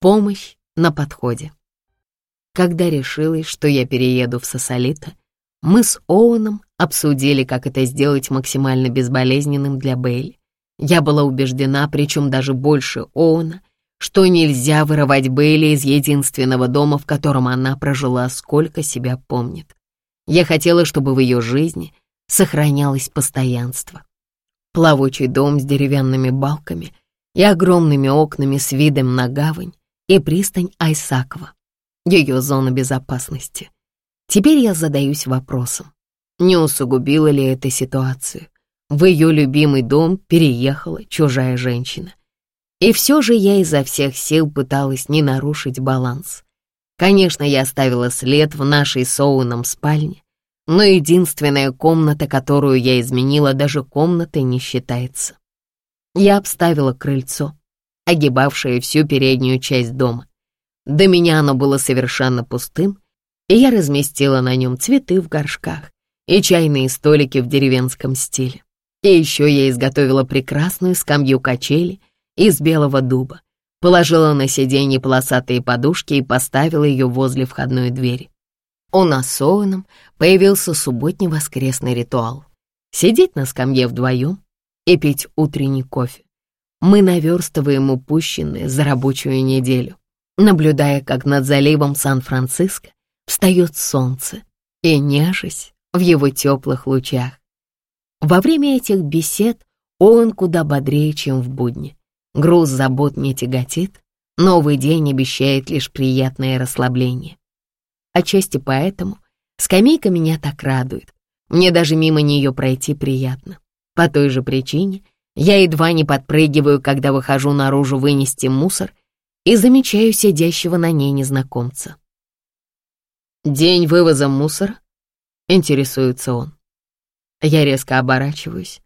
Помощь на подходе. Когда решилась, что я перееду в Сосолито, мы с Оуэном обсудили, как это сделать максимально безболезненным для Бейли. Я была убеждена, причем даже больше Оуэна, что нельзя вырывать Бейли из единственного дома, в котором она прожила, сколько себя помнит. Я хотела, чтобы в ее жизни сохранялось постоянство. Плавучий дом с деревянными балками и огромными окнами с видом на гавань и пристань Айсакова, ее зона безопасности. Теперь я задаюсь вопросом, не усугубила ли это ситуацию? В ее любимый дом переехала чужая женщина. И все же я изо всех сил пыталась не нарушить баланс. Конечно, я оставила след в нашей с спальне, но единственная комната, которую я изменила, даже комнатой не считается. Я обставила крыльцо, огибавшее всю переднюю часть дома. До меня оно было совершенно пустым, и я разместила на нем цветы в горшках и чайные столики в деревенском стиле. И еще я изготовила прекрасную скамью качели из белого дуба, положила на сиденье полосатые подушки и поставила ее возле входной двери. У нас с Оуэном появился субботний воскресный ритуал. Сидеть на скамье вдвоем и пить утренний кофе. Мы наверстываем упущенное за рабочую неделю, наблюдая, как над заливом Сан-Франциско встает солнце и нежесть в его теплых лучах. Во время этих бесед он куда бодрее, чем в будни. Груз забот не тяготит, новый день обещает лишь приятное расслабление. Отчасти поэтому скамейка меня так радует. Мне даже мимо нее пройти приятно. По той же причине я едва не подпрыгиваю, когда выхожу наружу вынести мусор и замечаю сидящего на ней незнакомца. «День вывоза мусора?» — интересуется он. Я резко оборачиваюсь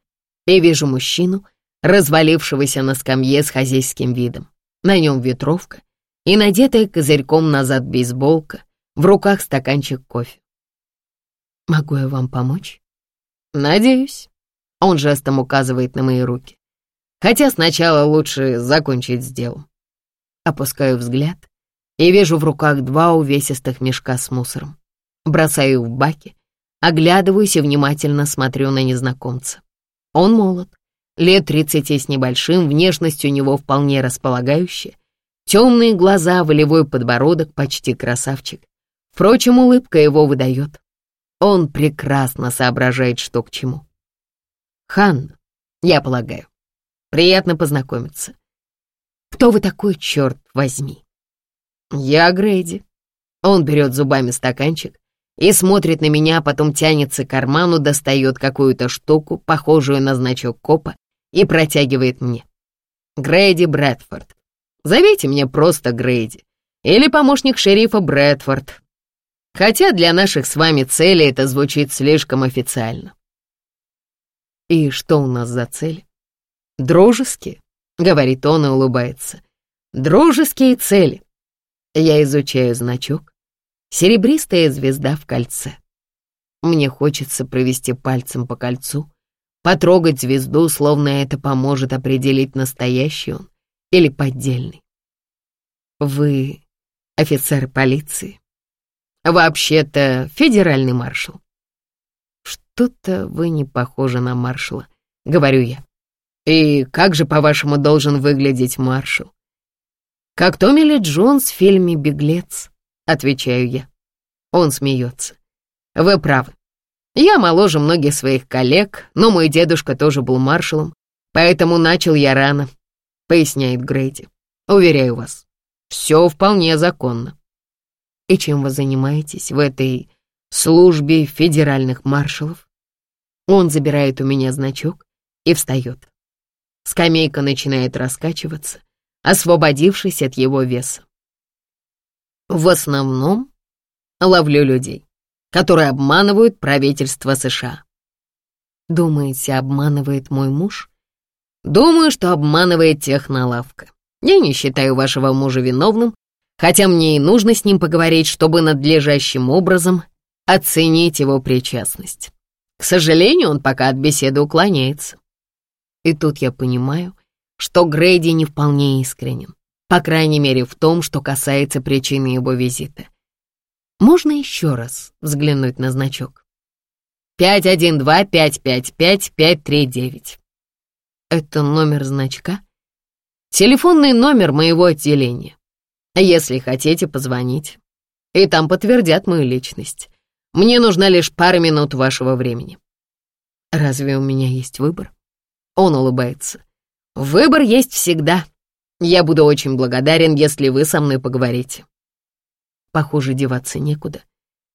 и вижу мужчину, развалившегося на скамье с хозяйским видом. На нем ветровка и надетая козырьком назад бейсболка, в руках стаканчик кофе. «Могу я вам помочь?» «Надеюсь». Он жестом указывает на мои руки. Хотя сначала лучше закончить с делом. Опускаю взгляд и вижу в руках два увесистых мешка с мусором. Бросаю в баки, оглядываюсь и внимательно смотрю на незнакомца. Он молод, лет тридцати с небольшим, внешность у него вполне располагающая, темные глаза, волевой подбородок, почти красавчик. Впрочем, улыбка его выдает. Он прекрасно соображает, что к чему. Хан, я полагаю, приятно познакомиться. Кто вы такой, черт возьми? Я Грейди. Он берет зубами стаканчик и смотрит на меня, а потом тянется к карману, достает какую-то штуку, похожую на значок копа, и протягивает мне. Грейди Брэдфорд. Зовите меня просто Грейди. Или помощник шерифа Брэдфорд. Хотя для наших с вами целей это звучит слишком официально. И что у нас за цель? Дружеские, говорит он и улыбается. Дружеские цели. Я изучаю значок. Серебристая звезда в кольце. Мне хочется провести пальцем по кольцу, потрогать звезду, словно это поможет определить, настоящий он или поддельный. Вы офицер полиции? Вообще-то федеральный маршал. Что-то вы не похожи на маршала, говорю я. И как же, по-вашему, должен выглядеть маршал? «Как Томми Ли Джонс в фильме «Беглец», — отвечаю я. Он смеется. «Вы правы. Я моложе многих своих коллег, но мой дедушка тоже был маршалом, поэтому начал я рано», — поясняет Грейди. «Уверяю вас, все вполне законно». «И чем вы занимаетесь в этой службе федеральных маршалов?» Он забирает у меня значок и встает. Скамейка начинает раскачиваться — освободившись от его веса. В основном ловлю людей, которые обманывают правительство США. Думаете, обманывает мой муж? Думаю, что обманывает технолавка. Я не считаю вашего мужа виновным, хотя мне и нужно с ним поговорить, чтобы надлежащим образом оценить его причастность. К сожалению, он пока от беседы уклоняется. И тут я понимаю, что Грейди не вполне искренен, По крайней мере, в том, что касается причины его визита. Можно еще раз взглянуть на значок? 512-555-539. Это номер значка? Телефонный номер моего отделения. Если хотите, позвоните. И там подтвердят мою личность. Мне нужна лишь пара минут вашего времени. Разве у меня есть выбор? Он улыбается. Выбор есть всегда. Я буду очень благодарен, если вы со мной поговорите. Похоже, деваться некуда.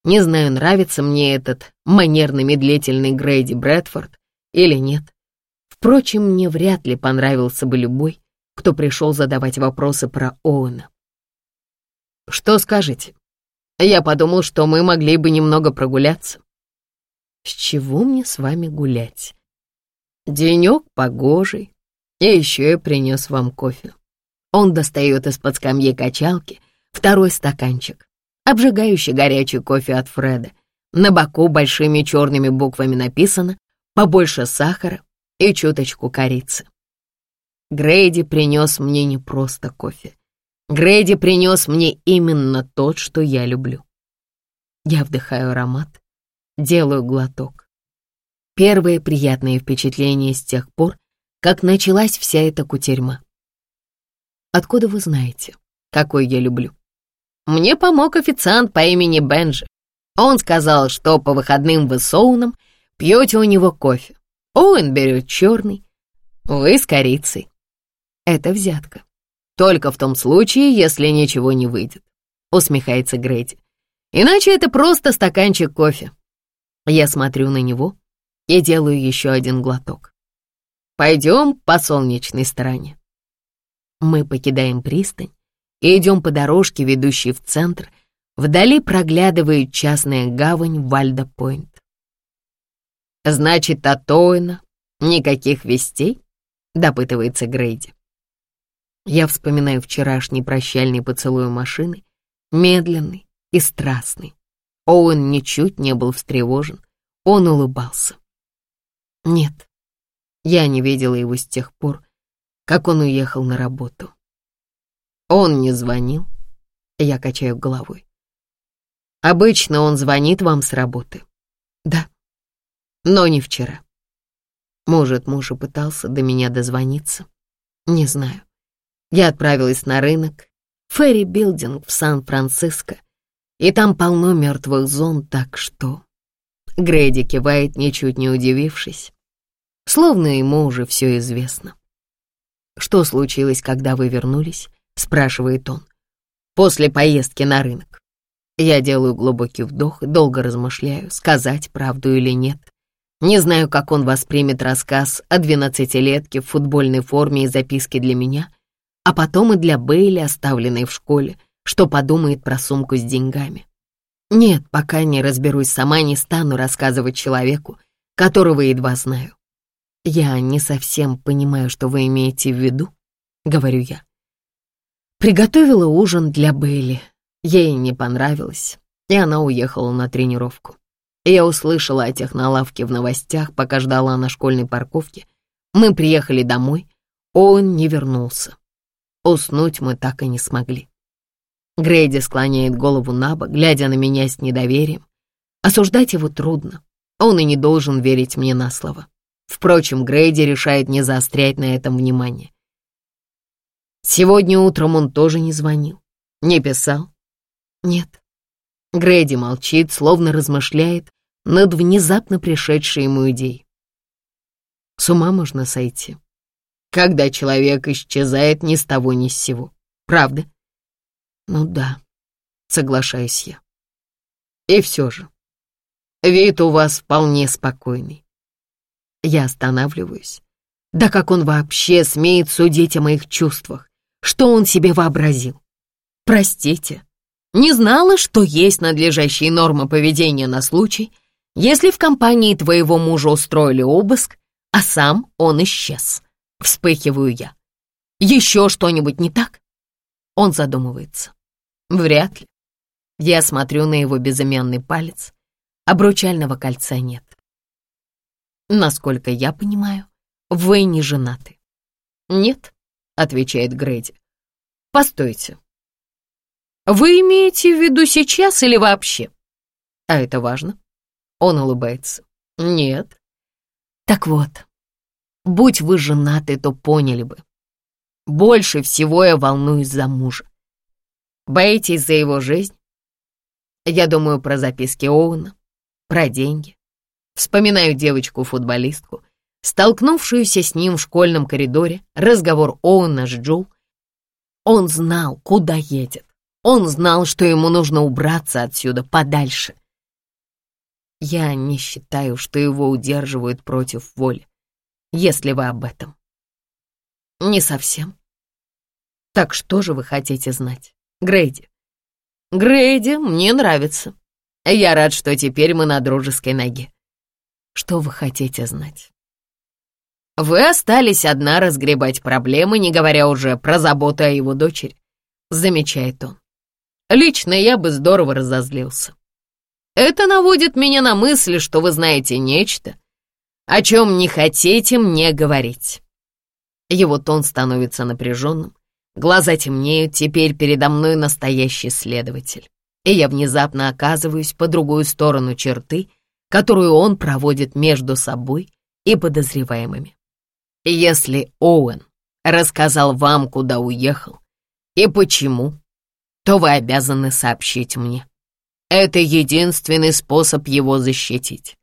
Не знаю, нравится мне этот манерно-медлительный Грейди Брэдфорд или нет. Впрочем, мне вряд ли понравился бы любой, кто пришел задавать вопросы про Оуэна. «Что скажете? Я подумал, что мы могли бы немного прогуляться». «С чего мне с вами гулять?» «Денек погожий, и еще я принес вам кофе». Он достает из-под скамьи качалки второй стаканчик, обжигающий горячий кофе от Фреда. На боку большими черными буквами написано «Побольше сахара и чуточку корицы». Грейди принес мне не просто кофе. Грейди принес мне именно тот, что я люблю. Я вдыхаю аромат, делаю глоток. Первое приятное впечатление с тех пор, как началась вся эта кутерьма. Откуда вы знаете, какой я люблю? Мне помог официант по имени Бенджи. Он сказал, что по выходным вы с Оуном пьете у него кофе. Оуэн берет черный, вы с корицей. Это взятка. Только в том случае, если ничего не выйдет, усмехается Грейди. Иначе это просто стаканчик кофе. Я смотрю на него и делаю еще один глоток. Пойдем по солнечной стороне. Мы покидаем пристань и идем по дорожке, ведущей в центр. Вдали проглядывает частная гавань Вальда-Пойнт. «Значит, от Оуэна никаких вестей?» — допытывается Грейди. Я вспоминаю вчерашний прощальный поцелуй машины, медленный и страстный. Оуэн ничуть не был встревожен, он улыбался. Нет, я не видела его с тех пор, как он уехал на работу. Он не звонил. Я качаю головой. Обычно он звонит вам с работы. Да, но не вчера. Может, муж и пытался до меня дозвониться. Не знаю. Я отправилась на рынок, Ферри Билдинг в Сан-Франциско, и там полно мертвых зон, так что... Грейди кивает, ничуть не удивившись, словно ему уже все известно. «Что случилось, когда вы вернулись?» — спрашивает он. «После поездки на рынок». Я делаю глубокий вдох, долго размышляю, сказать правду или нет. Не знаю, как он воспримет рассказ о двенадцатилетке в футбольной форме и записке для меня, а потом и для Бейли, оставленной в школе, что подумает про сумку с деньгами. Нет, пока не разберусь сама, не стану рассказывать человеку, которого едва знаю. «Я не совсем понимаю, что вы имеете в виду», — говорю я. Приготовила ужин для Бейли. Ей не понравилось, и она уехала на тренировку. Я услышала о технолавке в новостях, пока ждала на школьной парковке. Мы приехали домой, он не вернулся. Уснуть мы так и не смогли. Грейди склоняет голову на бок, глядя на меня с недоверием. Осуждать его трудно, он и не должен верить мне на слово. Впрочем, Грейди решает не заострять на этом внимание. Сегодня утром он тоже не звонил, не писал. Нет. Грейди молчит, словно размышляет над внезапно пришедшей ему идеей. С ума можно сойти, когда человек исчезает ни с того ни с сего. Правда? Ну да, соглашаюсь я. И все же, вид у вас вполне спокойный. Я останавливаюсь. Да как он вообще смеет судить о моих чувствах? Что он себе вообразил? Простите, не знала, что есть надлежащие нормы поведения на случай, если в компании твоего мужа устроили обыск, а сам он исчез. Вспыхиваю я. Еще что-нибудь не так? Он задумывается. Вряд ли. Я смотрю на его безымянный палец. Обручального кольца нет. Насколько я понимаю, вы не женаты. Нет, отвечает Грейди. Постойте. Вы имеете в виду сейчас или вообще? А это важно. Он улыбается. Нет. Так вот, будь вы женаты, то поняли бы. Больше всего я волнуюсь за мужа. Боитесь за его жизнь? Я думаю про записки Оуэна, про деньги. Вспоминаю девочку-футболистку, столкнувшуюся с ним в школьном коридоре, разговор Оуэна с Джул. Он знал, куда едет. Он знал, что ему нужно убраться отсюда подальше. Я не считаю, что его удерживают против воли, если вы об этом. Не совсем. Так что же вы хотите знать, Грейди? Грейди мне нравится. Я рад, что теперь мы на дружеской ноге. Что вы хотите знать? Вы остались одна разгребать проблемы, не говоря уже про заботу о его дочери, замечает он. Лично я бы здорово разозлился. Это наводит меня на мысль, что вы знаете нечто, о чем не хотите мне говорить. Его тон становится напряженным, глаза темнеют, теперь передо мной настоящий следователь. И я внезапно оказываюсь по другую сторону черты, которую он проводит между собой и подозреваемыми. Если Оуэн рассказал вам, куда уехал и почему, то вы обязаны сообщить мне. Это единственный способ его защитить.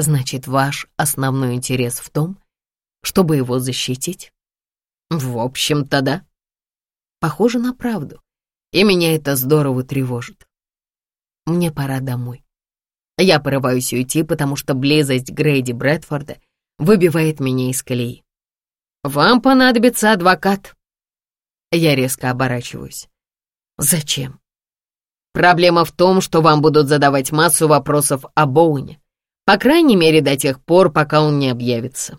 Значит, ваш основной интерес в том, чтобы его защитить? В общем-то, да. Похоже на правду, и меня это здорово тревожит. Мне пора домой. Я порываюсь уйти, потому что близость Грейди Брэдфорда выбивает меня из колеи. «Вам понадобится адвокат». Я резко оборачиваюсь. «Зачем?» «Проблема в том, что вам будут задавать массу вопросов о Боуне, по крайней мере до тех пор, пока он не объявится.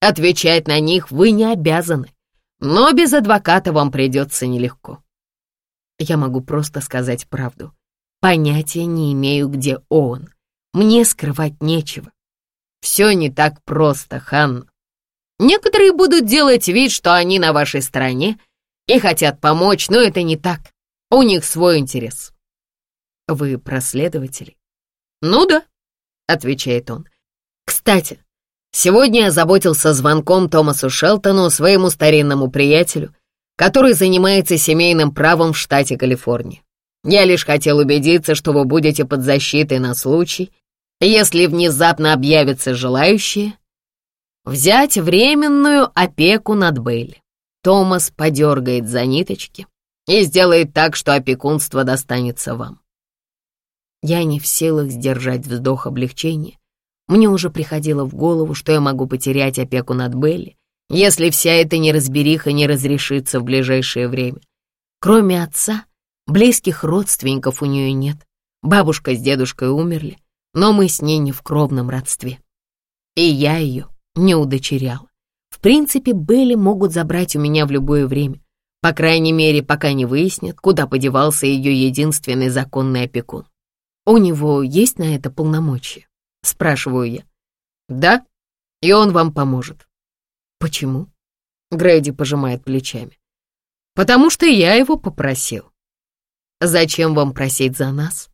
Отвечать на них вы не обязаны, но без адвоката вам придется нелегко. Я могу просто сказать правду. Понятия не имею, где он. Мне скрывать нечего. Все не так просто, Ханна. Некоторые будут делать вид, что они на вашей стороне и хотят помочь, но это не так. У них свой интерес. Вы проследователи? Ну да, отвечает он. Кстати, Сегодня я заботился звонком Томасу Шелтону, своему старинному приятелю, который занимается семейным правом в штате Калифорния. Я лишь хотел убедиться, что вы будете под защитой на случай, если внезапно объявятся желающие, взять временную опеку над Бейли. Томас подергает за ниточки и сделает так, что опекунство достанется вам. Я не в силах сдержать вздох облегчения, мне уже приходило в голову, что я могу потерять опеку над Белли, если вся эта неразбериха не разрешится в ближайшее время. Кроме отца, близких родственников у нее нет. Бабушка с дедушкой умерли, но мы с ней не в кровном родстве. И я ее не удочеряла. В принципе, Белли могут забрать у меня в любое время, по крайней мере, пока не выяснят, куда подевался ее единственный законный опекун. У него есть на это полномочия? — спрашиваю я. «Да, и он вам поможет». «Почему?» — Грейди пожимает плечами. «Потому что я его попросил». «Зачем вам просить за нас?»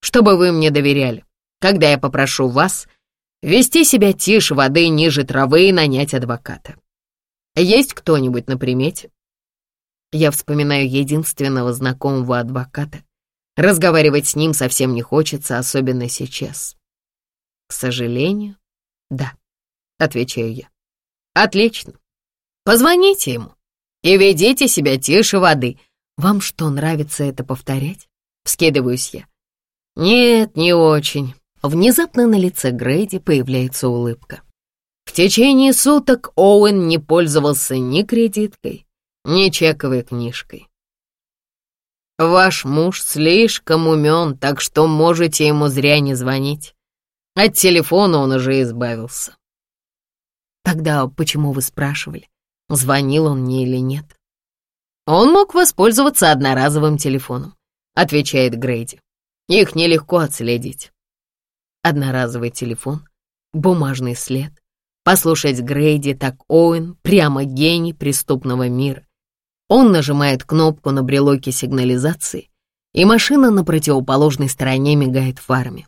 «Чтобы вы мне доверяли, когда я попрошу вас вести себя тише воды, ниже травы и нанять адвоката. Есть кто-нибудь на примете?» Я вспоминаю единственного знакомого адвоката. Разговаривать с ним совсем не хочется, особенно сейчас. К сожалению, да, отвечаю я. Отлично. Позвоните ему и ведите себя тише воды. Вам что, нравится это повторять? Вскидываюсь я. Нет, не очень. Внезапно на лице Грейди появляется улыбка. В течение суток Оуэн не пользовался ни кредиткой, ни чековой книжкой. Ваш муж слишком умен, так что можете ему зря не звонить. От телефона он уже избавился. Тогда почему вы спрашивали, звонил он мне или нет? Он мог воспользоваться одноразовым телефоном, отвечает Грейди. Их нелегко отследить. Одноразовый телефон, бумажный след. Послушать Грейди так Оуэн, прямо гений преступного мира. Он нажимает кнопку на брелоке сигнализации, и машина на противоположной стороне мигает фарами.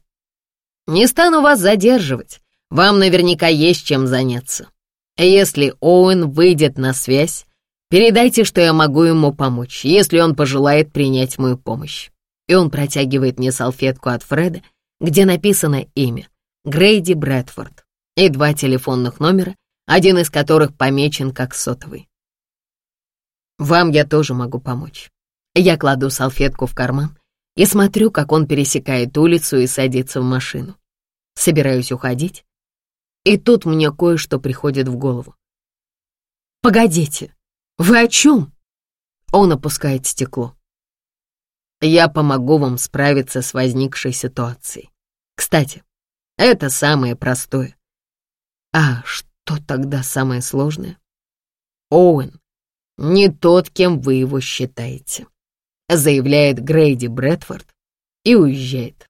«Не стану вас задерживать, вам наверняка есть чем заняться. Если Оуэн выйдет на связь, передайте, что я могу ему помочь, если он пожелает принять мою помощь». И он протягивает мне салфетку от Фреда, где написано имя — Грейди Брэдфорд, и два телефонных номера, один из которых помечен как сотовый. Вам я тоже могу помочь. Я кладу салфетку в карман и смотрю, как он пересекает улицу и садится в машину. Собираюсь уходить, и тут мне кое-что приходит в голову. «Погодите, вы о чем?» Он опускает стекло. «Я помогу вам справиться с возникшей ситуацией. Кстати, это самое простое. А что тогда самое сложное? Оуэн не тот, кем вы его считаете», заявляет Грейди Брэдфорд и уезжает.